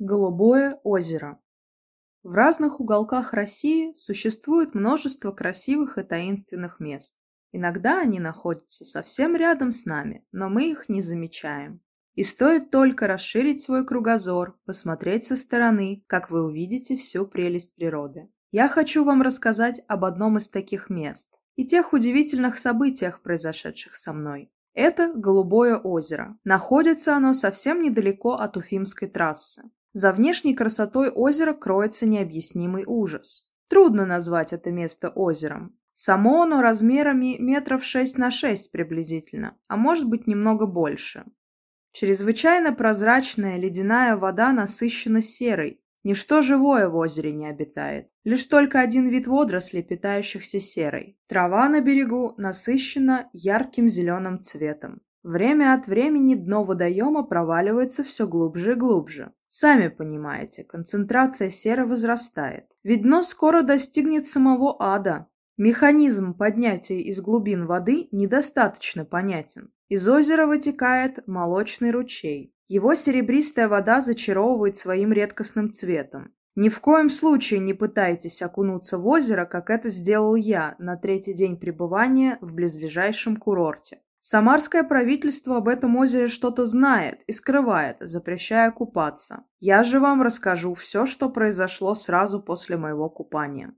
Голубое озеро. В разных уголках России существует множество красивых и таинственных мест. Иногда они находятся совсем рядом с нами, но мы их не замечаем. И стоит только расширить свой кругозор, посмотреть со стороны, как вы увидите всю прелесть природы. Я хочу вам рассказать об одном из таких мест и тех удивительных событиях, произошедших со мной. Это Голубое озеро. Находится оно совсем недалеко от Уфимской трассы. За внешней красотой озера кроется необъяснимый ужас. Трудно назвать это место озером. Само оно размерами метров 6 на 6 приблизительно, а может быть немного больше. Чрезвычайно прозрачная ледяная вода насыщена серой. Ничто живое в озере не обитает. Лишь только один вид водорослей, питающихся серой. Трава на берегу насыщена ярким зеленым цветом. Время от времени дно водоема проваливается все глубже и глубже. Сами понимаете, концентрация серы возрастает. Ведь дно скоро достигнет самого ада. Механизм поднятия из глубин воды недостаточно понятен. Из озера вытекает молочный ручей. Его серебристая вода зачаровывает своим редкостным цветом. Ни в коем случае не пытайтесь окунуться в озеро, как это сделал я на третий день пребывания в близлежащем курорте. Самарское правительство об этом озере что-то знает и скрывает, запрещая купаться. Я же вам расскажу все, что произошло сразу после моего купания.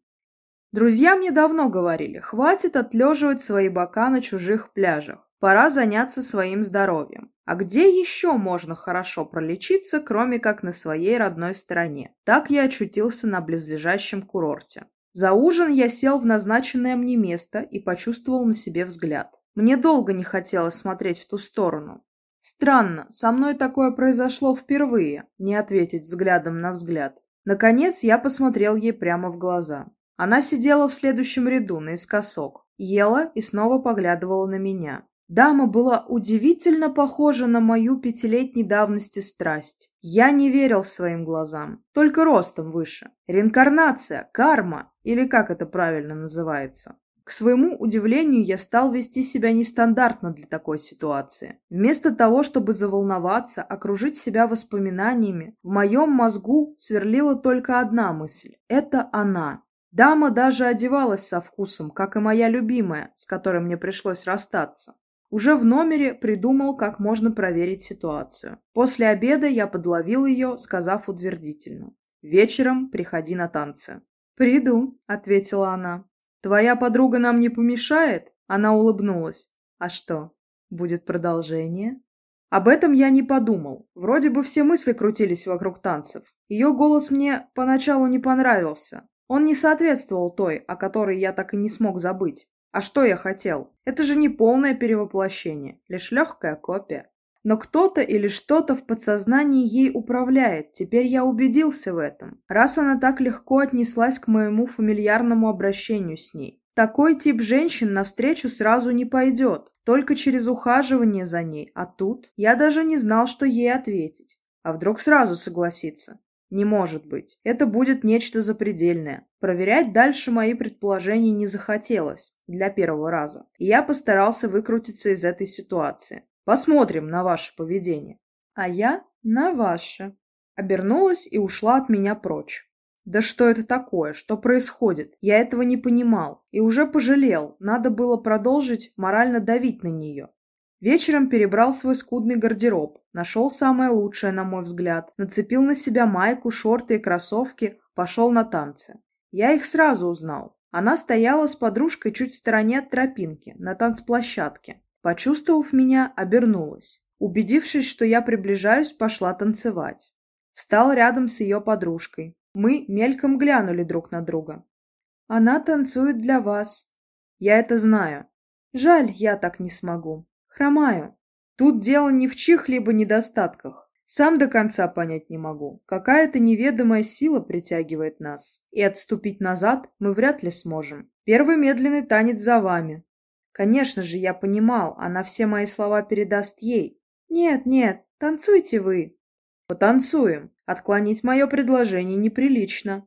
Друзья мне давно говорили, хватит отлеживать свои бока на чужих пляжах. Пора заняться своим здоровьем. А где еще можно хорошо пролечиться, кроме как на своей родной стороне? Так я очутился на близлежащем курорте. За ужин я сел в назначенное мне место и почувствовал на себе взгляд. Мне долго не хотелось смотреть в ту сторону. Странно, со мной такое произошло впервые, не ответить взглядом на взгляд. Наконец я посмотрел ей прямо в глаза. Она сидела в следующем ряду, наискосок, ела и снова поглядывала на меня. Дама была удивительно похожа на мою пятилетней давности страсть. Я не верил своим глазам, только ростом выше. Реинкарнация, карма, или как это правильно называется. К своему удивлению, я стал вести себя нестандартно для такой ситуации. Вместо того, чтобы заволноваться, окружить себя воспоминаниями, в моем мозгу сверлила только одна мысль – это она. Дама даже одевалась со вкусом, как и моя любимая, с которой мне пришлось расстаться. Уже в номере придумал, как можно проверить ситуацию. После обеда я подловил ее, сказав утвердительно. «Вечером приходи на танцы». «Приду», — ответила она. «Твоя подруга нам не помешает?» Она улыбнулась. «А что, будет продолжение?» Об этом я не подумал. Вроде бы все мысли крутились вокруг танцев. Ее голос мне поначалу не понравился. Он не соответствовал той, о которой я так и не смог забыть. А что я хотел? Это же не полное перевоплощение, лишь легкая копия. Но кто-то или что-то в подсознании ей управляет, теперь я убедился в этом, раз она так легко отнеслась к моему фамильярному обращению с ней. Такой тип женщин навстречу сразу не пойдет, только через ухаживание за ней, а тут я даже не знал, что ей ответить. А вдруг сразу согласится? Не может быть. Это будет нечто запредельное. Проверять дальше мои предположения не захотелось для первого раза. И я постарался выкрутиться из этой ситуации. Посмотрим на ваше поведение. А я на ваше. Обернулась и ушла от меня прочь. Да что это такое? Что происходит? Я этого не понимал. И уже пожалел. Надо было продолжить морально давить на нее. Вечером перебрал свой скудный гардероб. Нашел самое лучшее, на мой взгляд. Нацепил на себя майку, шорты и кроссовки. Пошел на танцы. Я их сразу узнал. Она стояла с подружкой чуть в стороне от тропинки, на танцплощадке. Почувствовав меня, обернулась. Убедившись, что я приближаюсь, пошла танцевать. Встал рядом с ее подружкой. Мы мельком глянули друг на друга. Она танцует для вас. Я это знаю. Жаль, я так не смогу. Хромаю. Тут дело не в чьих-либо недостатках. Сам до конца понять не могу. Какая-то неведомая сила притягивает нас. И отступить назад мы вряд ли сможем. Первый медленный танец за вами. Конечно же, я понимал, она все мои слова передаст ей. «Нет, нет, танцуйте вы». «Потанцуем. Отклонить мое предложение неприлично».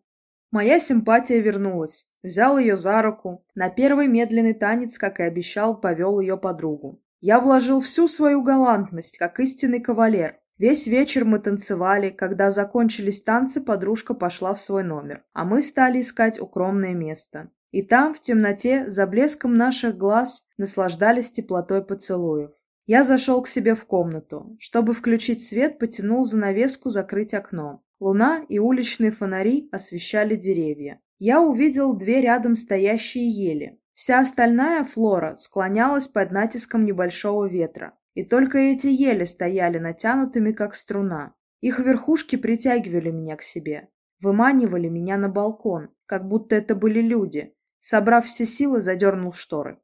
Моя симпатия вернулась. Взял ее за руку. На первый медленный танец, как и обещал, повел ее подругу. Я вложил всю свою галантность, как истинный кавалер. Весь вечер мы танцевали, когда закончились танцы, подружка пошла в свой номер, а мы стали искать укромное место. И там, в темноте, за блеском наших глаз, наслаждались теплотой поцелуев. Я зашел к себе в комнату. Чтобы включить свет, потянул занавеску закрыть окно. Луна и уличные фонари освещали деревья. Я увидел две рядом стоящие ели. Вся остальная флора склонялась под натиском небольшого ветра. И только эти ели стояли натянутыми, как струна. Их верхушки притягивали меня к себе, выманивали меня на балкон, как будто это были люди. Собрав все силы, задернул шторы.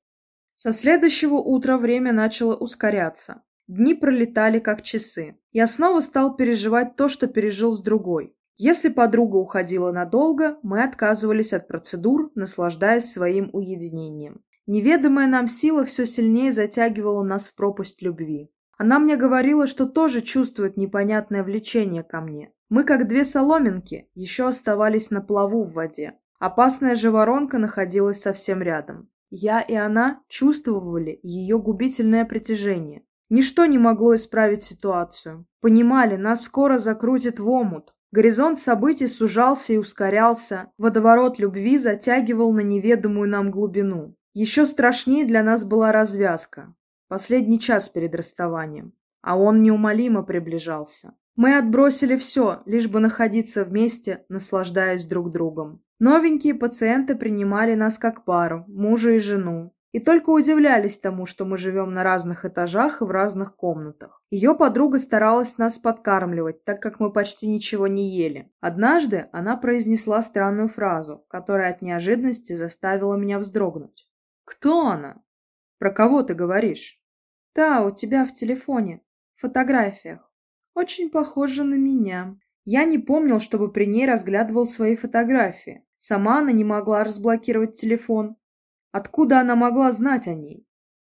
Со следующего утра время начало ускоряться. Дни пролетали как часы. Я снова стал переживать то, что пережил с другой. Если подруга уходила надолго, мы отказывались от процедур, наслаждаясь своим уединением. Неведомая нам сила все сильнее затягивала нас в пропасть любви. Она мне говорила, что тоже чувствует непонятное влечение ко мне. Мы, как две соломинки, еще оставались на плаву в воде. Опасная же воронка находилась совсем рядом. Я и она чувствовали ее губительное притяжение. Ничто не могло исправить ситуацию. Понимали, нас скоро закрутит в омут. Горизонт событий сужался и ускорялся. Водоворот любви затягивал на неведомую нам глубину. Еще страшнее для нас была развязка. Последний час перед расставанием. А он неумолимо приближался. Мы отбросили все, лишь бы находиться вместе, наслаждаясь друг другом. Новенькие пациенты принимали нас как пару, мужа и жену. И только удивлялись тому, что мы живем на разных этажах и в разных комнатах. Ее подруга старалась нас подкармливать, так как мы почти ничего не ели. Однажды она произнесла странную фразу, которая от неожиданности заставила меня вздрогнуть. «Кто она? Про кого ты говоришь?» «Та, у тебя в телефоне, в фотографиях. Очень похожа на меня». Я не помнил, чтобы при ней разглядывал свои фотографии. Сама она не могла разблокировать телефон. Откуда она могла знать о ней?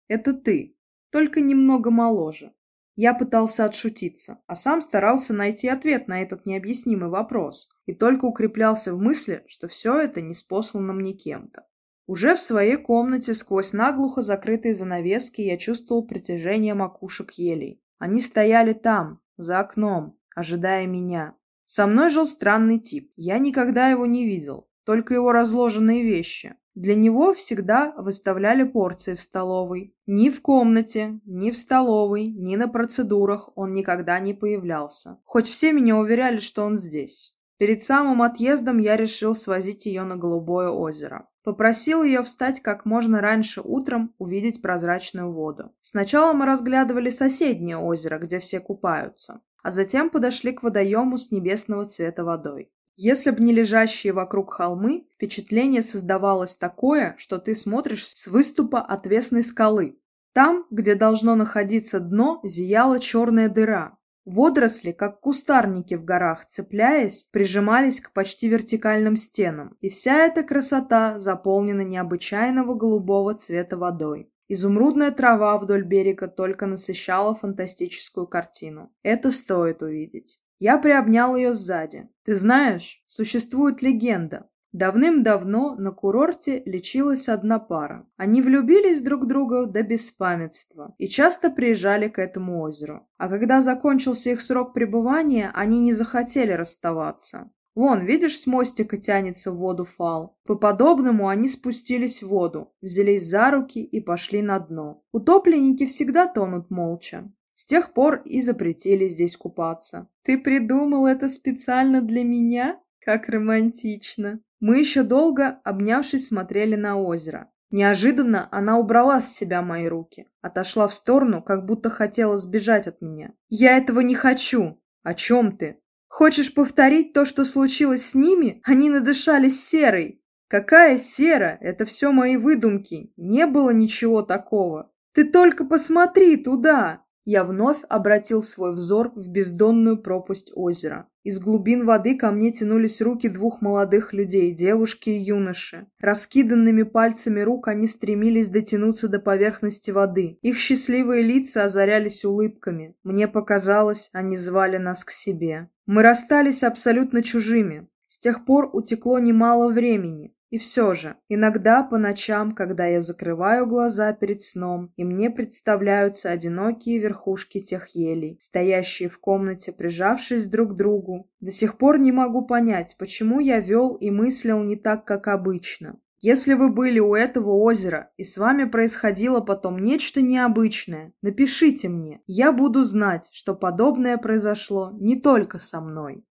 Это ты, только немного моложе. Я пытался отшутиться, а сам старался найти ответ на этот необъяснимый вопрос и только укреплялся в мысли, что все это не спослано мне кем-то. Уже в своей комнате сквозь наглухо закрытые занавески я чувствовал притяжение макушек елей. Они стояли там, за окном, ожидая меня. Со мной жил странный тип. Я никогда его не видел, только его разложенные вещи. Для него всегда выставляли порции в столовой. Ни в комнате, ни в столовой, ни на процедурах он никогда не появлялся. Хоть все меня уверяли, что он здесь. Перед самым отъездом я решил свозить ее на Голубое озеро. Попросил ее встать как можно раньше утром, увидеть прозрачную воду. Сначала мы разглядывали соседнее озеро, где все купаются, а затем подошли к водоему с небесного цвета водой. Если б не лежащие вокруг холмы, впечатление создавалось такое, что ты смотришь с выступа отвесной скалы. Там, где должно находиться дно, зияла черная дыра, Водоросли, как кустарники в горах, цепляясь, прижимались к почти вертикальным стенам, и вся эта красота заполнена необычайного голубого цвета водой. Изумрудная трава вдоль берега только насыщала фантастическую картину. Это стоит увидеть. Я приобнял ее сзади. Ты знаешь, существует легенда, Давным-давно на курорте лечилась одна пара. Они влюбились друг в друга до беспамятства и часто приезжали к этому озеру. А когда закончился их срок пребывания, они не захотели расставаться. Вон, видишь, с мостика тянется в воду фал. По подобному они спустились в воду, взялись за руки и пошли на дно. Утопленники всегда тонут молча. С тех пор и запретили здесь купаться. Ты придумал это специально для меня? Как романтично. Мы еще долго, обнявшись, смотрели на озеро. Неожиданно она убрала с себя мои руки, отошла в сторону, как будто хотела сбежать от меня. «Я этого не хочу!» «О чем ты?» «Хочешь повторить то, что случилось с ними? Они надышались серой!» «Какая сера? Это все мои выдумки. Не было ничего такого. Ты только посмотри туда!» Я вновь обратил свой взор в бездонную пропасть озера. Из глубин воды ко мне тянулись руки двух молодых людей, девушки и юноши. Раскиданными пальцами рук они стремились дотянуться до поверхности воды. Их счастливые лица озарялись улыбками. Мне показалось, они звали нас к себе. Мы расстались абсолютно чужими. С тех пор утекло немало времени. И все же, иногда по ночам, когда я закрываю глаза перед сном, и мне представляются одинокие верхушки тех елей, стоящие в комнате, прижавшись друг к другу, до сих пор не могу понять, почему я вел и мыслил не так, как обычно. Если вы были у этого озера, и с вами происходило потом нечто необычное, напишите мне. Я буду знать, что подобное произошло не только со мной.